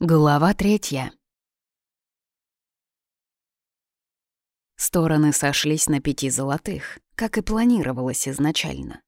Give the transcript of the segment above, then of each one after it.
Глава третья. Стороны сошлись на пяти золотых, как и планировалось изначально.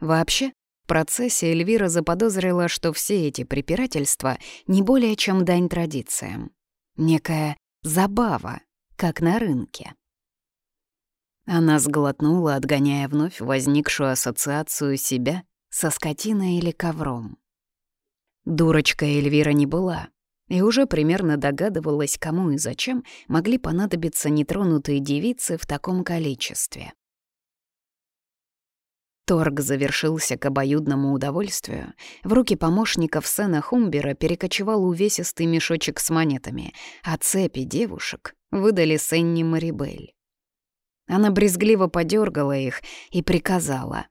Вообще, в процессе Эльвира заподозрила, что все эти препирательства не более чем дань традициям. Некая забава, как на рынке. Она сглотнула, отгоняя вновь возникшую ассоциацию себя со скотиной или ковром. Дурочка Эльвира не была, и уже примерно догадывалась, кому и зачем могли понадобиться нетронутые девицы в таком количестве. Торг завершился к обоюдному удовольствию. В руки помощников Сена Хумбера перекочевал увесистый мешочек с монетами, а цепи девушек выдали Сенни Марибель. Она брезгливо подергала их и приказала.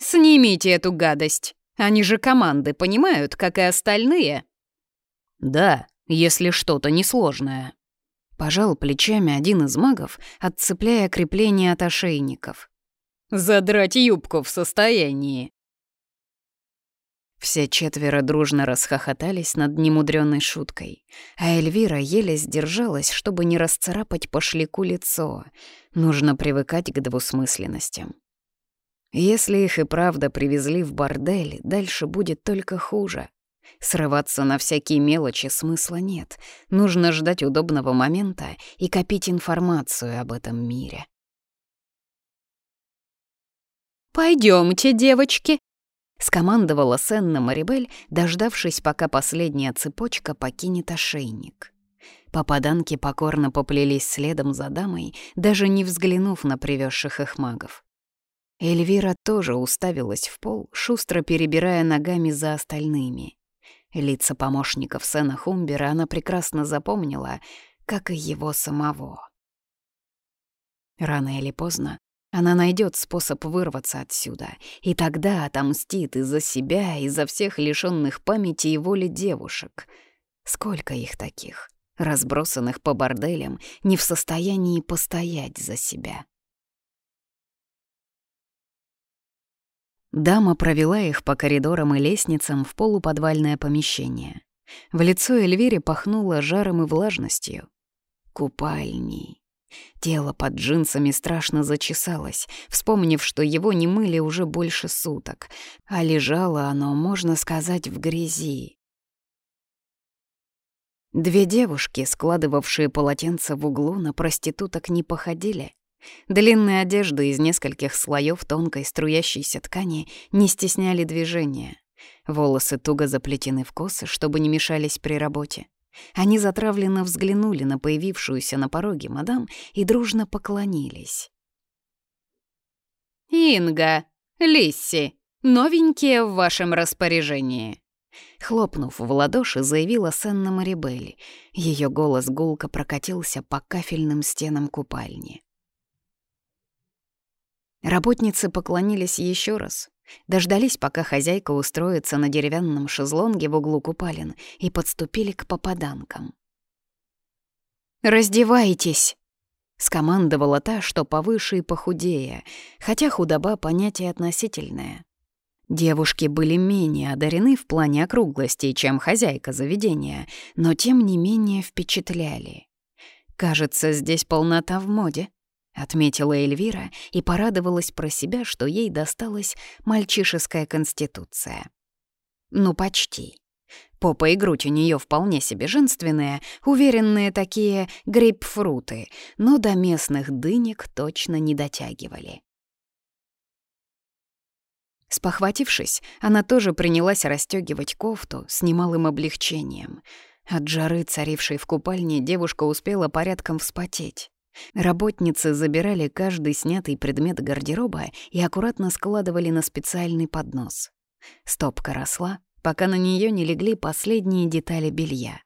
«Снимите эту гадость! Они же команды, понимают, как и остальные!» «Да, если что-то несложное». Пожал плечами один из магов, отцепляя крепление от ошейников. «Задрать юбку в состоянии». Все четверо дружно расхохотались над немудрённой шуткой, а Эльвира еле сдержалась, чтобы не расцарапать по шлику лицо. Нужно привыкать к двусмысленностям. Если их и правда привезли в бордель, дальше будет только хуже. Срываться на всякие мелочи смысла нет. Нужно ждать удобного момента и копить информацию об этом мире. Пойдемте, девочки!» — скомандовала Сенна Марибель, дождавшись, пока последняя цепочка покинет ошейник. Попаданки покорно поплелись следом за дамой, даже не взглянув на привезших их магов. Эльвира тоже уставилась в пол, шустро перебирая ногами за остальными. Лица помощников Сэна Хумбера она прекрасно запомнила, как и его самого. Рано или поздно она найдет способ вырваться отсюда, и тогда отомстит и за себя, и за всех лишенных памяти и воли девушек. Сколько их таких, разбросанных по борделям, не в состоянии постоять за себя. Дама провела их по коридорам и лестницам в полуподвальное помещение. В лицо Эльвире пахнуло жаром и влажностью. Купальни. Тело под джинсами страшно зачесалось, вспомнив, что его не мыли уже больше суток, а лежало оно, можно сказать, в грязи. Две девушки, складывавшие полотенца в углу, на проституток не походили. Длинные одежды из нескольких слоев тонкой струящейся ткани не стесняли движения. Волосы туго заплетены в косы, чтобы не мешались при работе. Они затравленно взглянули на появившуюся на пороге мадам и дружно поклонились. «Инга, Лисси, новенькие в вашем распоряжении», Хлопнув в ладоши, заявила Сенна Марибель. Ее голос гулко прокатился по кафельным стенам купальни. Работницы поклонились еще раз, дождались, пока хозяйка устроится на деревянном шезлонге в углу купалин, и подступили к попаданкам. «Раздевайтесь!» — скомандовала та, что повыше и похудее, хотя худоба — понятие относительное. Девушки были менее одарены в плане округлости, чем хозяйка заведения, но тем не менее впечатляли. Кажется, здесь полнота в моде отметила Эльвира и порадовалась про себя, что ей досталась мальчишеская конституция. Ну, почти. Попа и грудь у нее вполне себе женственные, уверенные такие грейпфруты, но до местных дынек точно не дотягивали. Спохватившись, она тоже принялась расстегивать кофту с немалым облегчением. От жары, царившей в купальне, девушка успела порядком вспотеть. Работницы забирали каждый снятый предмет гардероба и аккуратно складывали на специальный поднос. Стопка росла, пока на нее не легли последние детали белья.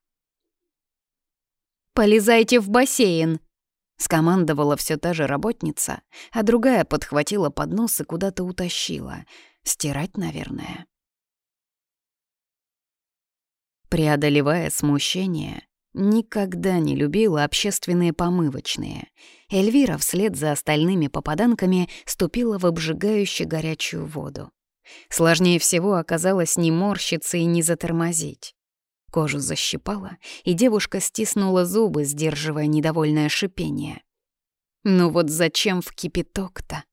«Полезайте в бассейн!» — скомандовала все та же работница, а другая подхватила поднос и куда-то утащила. Стирать, наверное. Преодолевая смущение, Никогда не любила общественные помывочные. Эльвира вслед за остальными попаданками ступила в обжигающую горячую воду. Сложнее всего оказалось не морщиться и не затормозить. Кожу защипала, и девушка стиснула зубы, сдерживая недовольное шипение. «Ну вот зачем в кипяток-то?»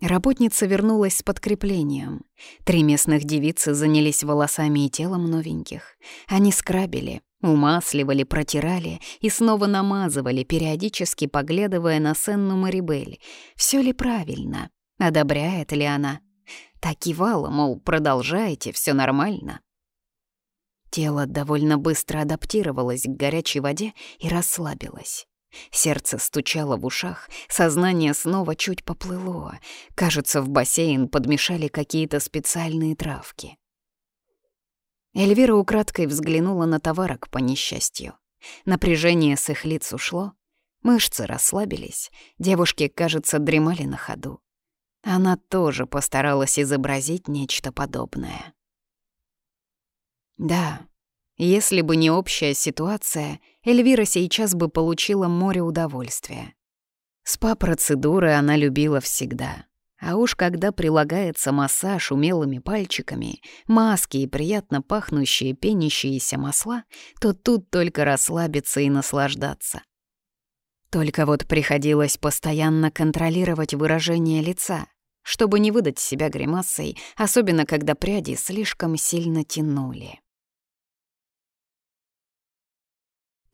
Работница вернулась с подкреплением. Три местных девицы занялись волосами и телом новеньких. Они скрабили, умасливали, протирали и снова намазывали, периодически поглядывая на Сенну Марибель. Все ли правильно? Одобряет ли она? Так кивала, мол, продолжайте, все нормально. Тело довольно быстро адаптировалось к горячей воде и расслабилось. Сердце стучало в ушах, сознание снова чуть поплыло. Кажется, в бассейн подмешали какие-то специальные травки. Эльвира украдкой взглянула на товарок по несчастью. Напряжение с их лиц ушло, мышцы расслабились, девушки, кажется, дремали на ходу. Она тоже постаралась изобразить нечто подобное. Да, если бы не общая ситуация, Эльвира сейчас бы получила море удовольствия. СПА-процедуры она любила всегда. А уж когда прилагается массаж умелыми пальчиками, маски и приятно пахнущие пенящиеся масла, то тут только расслабиться и наслаждаться. Только вот приходилось постоянно контролировать выражение лица, чтобы не выдать себя гримасой, особенно когда пряди слишком сильно тянули.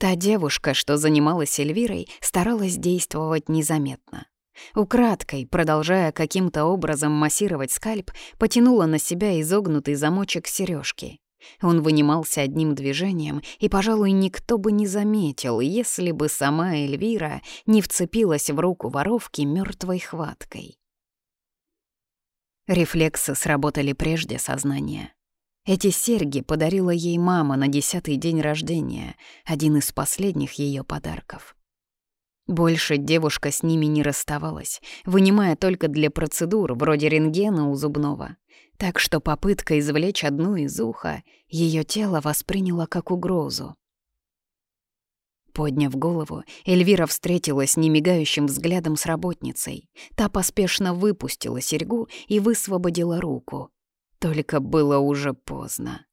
Та девушка, что занималась Эльвирой, старалась действовать незаметно. Украдкой, продолжая каким-то образом массировать скальп, потянула на себя изогнутый замочек сережки. Он вынимался одним движением, и, пожалуй, никто бы не заметил, если бы сама Эльвира не вцепилась в руку воровки мертвой хваткой. Рефлексы сработали прежде сознания. Эти серьги подарила ей мама на десятый день рождения, один из последних ее подарков. Больше девушка с ними не расставалась, вынимая только для процедур, вроде рентгена у зубного. Так что попытка извлечь одну из уха ее тело восприняло как угрозу. Подняв голову, Эльвира встретилась немигающим взглядом с работницей. Та поспешно выпустила серьгу и высвободила руку. Только было уже поздно.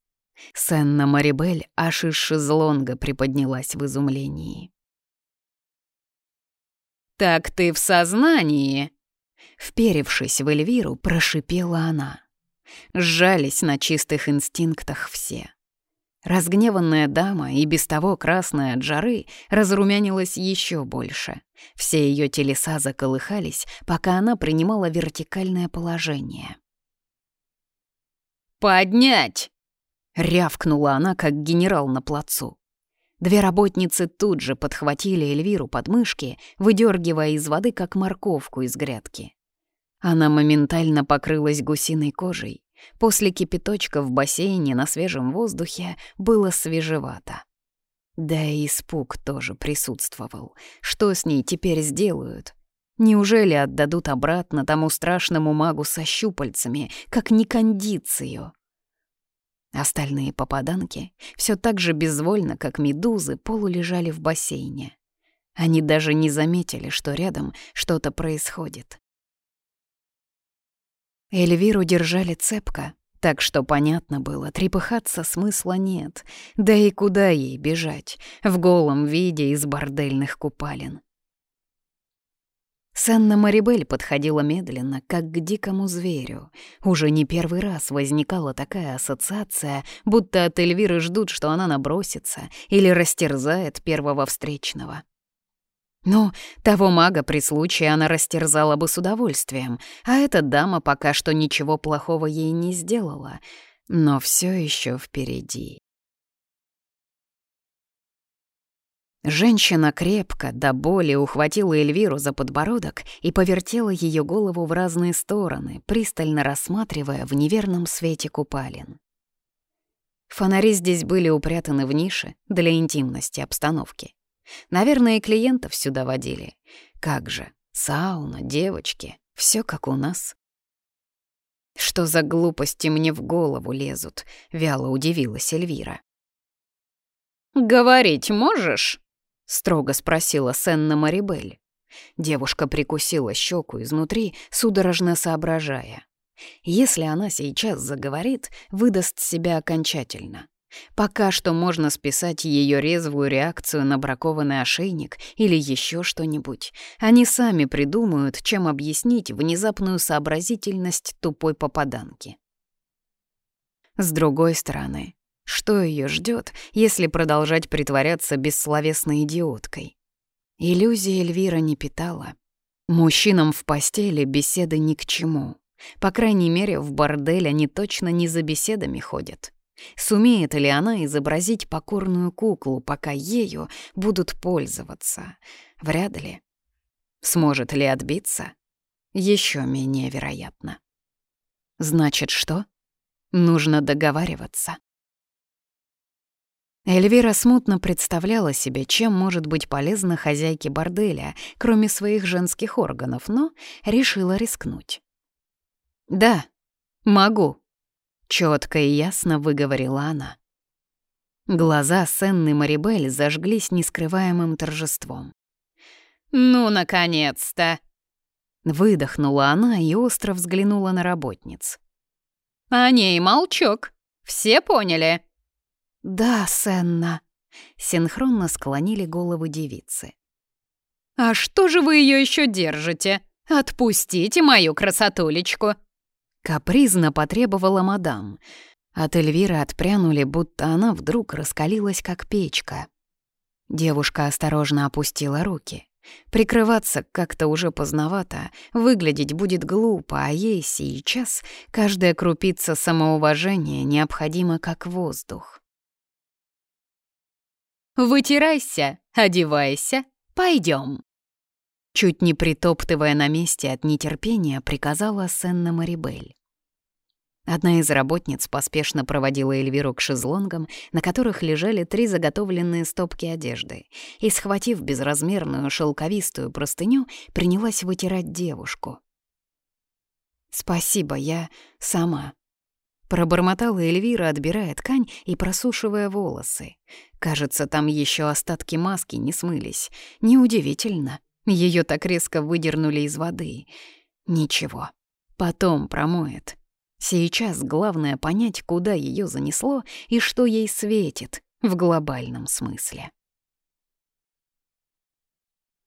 Сенна Марибель аж из шезлонга приподнялась в изумлении. «Так ты в сознании?» Вперевшись в Эльвиру, прошипела она. Сжались на чистых инстинктах все. Разгневанная дама, и без того красная от жары, разрумянилась еще больше. Все ее телеса заколыхались, пока она принимала вертикальное положение. «Поднять!» — рявкнула она, как генерал на плацу. Две работницы тут же подхватили Эльвиру под мышки, выдергивая из воды, как морковку из грядки. Она моментально покрылась гусиной кожей. После кипяточка в бассейне на свежем воздухе было свежевато. Да и испуг тоже присутствовал. Что с ней теперь сделают? Неужели отдадут обратно тому страшному магу со щупальцами, как некондицию? Остальные попаданки все так же безвольно, как медузы, полулежали в бассейне. Они даже не заметили, что рядом что-то происходит. Эльвиру держали цепко, так что понятно было, трепыхаться смысла нет. Да и куда ей бежать, в голом виде из бордельных купалин. Сенна Марибель подходила медленно, как к дикому зверю. Уже не первый раз возникала такая ассоциация, будто от Эльвиры ждут, что она набросится или растерзает первого встречного. Ну, того мага при случае она растерзала бы с удовольствием, а эта дама пока что ничего плохого ей не сделала, но все еще впереди. Женщина крепко, до боли ухватила Эльвиру за подбородок и повертела ее голову в разные стороны, пристально рассматривая в неверном свете купалин. Фонари здесь были упрятаны в нише для интимности обстановки. Наверное, и клиентов сюда водили. Как же, сауна, девочки, все как у нас. Что за глупости мне в голову лезут, вяло удивилась Эльвира. «Говорить можешь?» — строго спросила Сенна Марибель. Девушка прикусила щеку изнутри, судорожно соображая. Если она сейчас заговорит, выдаст себя окончательно. Пока что можно списать ее резвую реакцию на бракованный ошейник или еще что-нибудь. Они сами придумают, чем объяснить внезапную сообразительность тупой попаданки. С другой стороны, что ее ждет, если продолжать притворяться бессловесной идиоткой? Иллюзии Эльвира не питала. Мужчинам в постели беседы ни к чему. По крайней мере, в бордель они точно не за беседами ходят. Сумеет ли она изобразить покорную куклу, пока ею будут пользоваться? Вряд ли. Сможет ли отбиться? Еще менее вероятно. Значит, что? Нужно договариваться. Эльвира смутно представляла себе, чем может быть полезна хозяйке борделя, кроме своих женских органов, но решила рискнуть. «Да, могу», — четко и ясно выговорила она. Глаза Сенны Марибель зажглись нескрываемым торжеством. «Ну, наконец-то!» Выдохнула она и остро взглянула на работниц. «О ней молчок. Все поняли?» «Да, Сенна», — синхронно склонили головы девицы. «А что же вы ее еще держите? Отпустите мою красотулечку!» Капризно потребовала мадам. От Эльвиры отпрянули, будто она вдруг раскалилась, как печка. Девушка осторожно опустила руки. Прикрываться как-то уже поздновато, выглядеть будет глупо, а ей сейчас каждая крупица самоуважения необходима как воздух. «Вытирайся, одевайся, пойдем. Чуть не притоптывая на месте от нетерпения, приказала Сенна Марибель. Одна из работниц поспешно проводила Эльвиру к шезлонгам, на которых лежали три заготовленные стопки одежды, и, схватив безразмерную шелковистую простыню, принялась вытирать девушку. «Спасибо, я сама», — пробормотала Эльвира, отбирая ткань и просушивая волосы. Кажется, там еще остатки маски не смылись. Неудивительно. Ее так резко выдернули из воды. Ничего, потом промоет. Сейчас главное понять, куда ее занесло и что ей светит в глобальном смысле.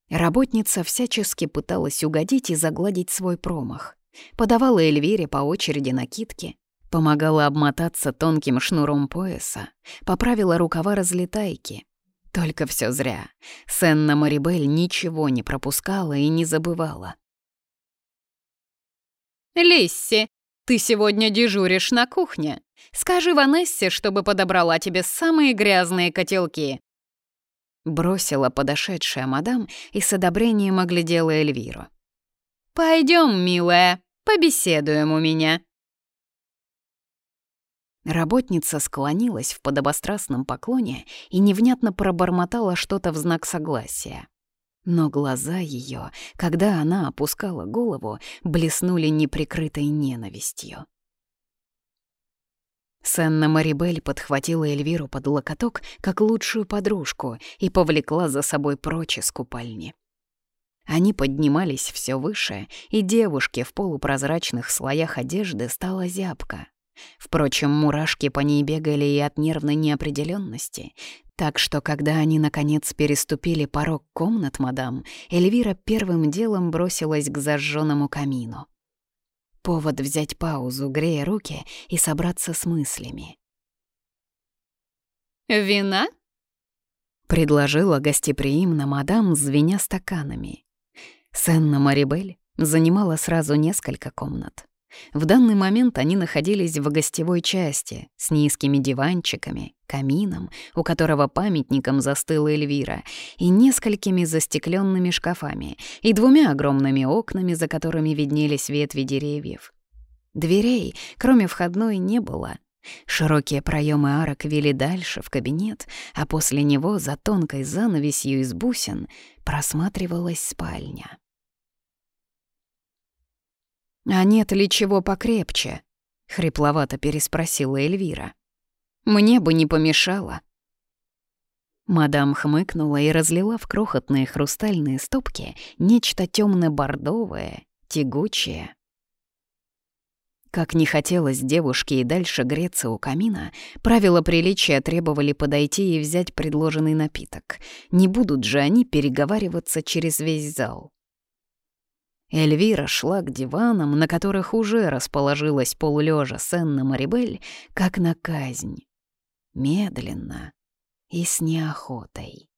Работница всячески пыталась угодить и загладить свой промах. Подавала Эльвире по очереди накидки, помогала обмотаться тонким шнуром пояса, поправила рукава разлетайки, только все зря. Сенна Марибель ничего не пропускала и не забывала. «Лисси, ты сегодня дежуришь на кухне. Скажи Ванессе, чтобы подобрала тебе самые грязные котелки». Бросила подошедшая мадам и с одобрением оглядела Эльвиру. Пойдем, милая, побеседуем у меня». Работница склонилась в подобострастном поклоне и невнятно пробормотала что-то в знак согласия. Но глаза ее, когда она опускала голову, блеснули неприкрытой ненавистью. Сенна Марибель подхватила Эльвиру под локоток, как лучшую подружку, и повлекла за собой прочь из купальни. Они поднимались все выше, и девушке в полупрозрачных слоях одежды стала зябко. Впрочем, мурашки по ней бегали и от нервной неопределенности, так что, когда они, наконец, переступили порог комнат мадам, Эльвира первым делом бросилась к зажженному камину. Повод взять паузу, грея руки и собраться с мыслями. «Вина?» — предложила гостеприимно мадам, звеня стаканами. Сенна Марибель занимала сразу несколько комнат. В данный момент они находились в гостевой части с низкими диванчиками, камином, у которого памятником застыла Эльвира, и несколькими застекленными шкафами, и двумя огромными окнами, за которыми виднелись ветви деревьев. Дверей, кроме входной, не было. Широкие проемы арок вели дальше, в кабинет, а после него, за тонкой занавесью из бусин, просматривалась спальня. «А нет ли чего покрепче?» — хрипловато переспросила Эльвира. «Мне бы не помешало». Мадам хмыкнула и разлила в крохотные хрустальные стопки нечто темно бордовое тягучее. Как не хотелось девушке и дальше греться у камина, правила приличия требовали подойти и взять предложенный напиток. Не будут же они переговариваться через весь зал. Эльвира шла к диванам, на которых уже расположилась полулежа Сенна Марибель, как на казнь. Медленно и с неохотой.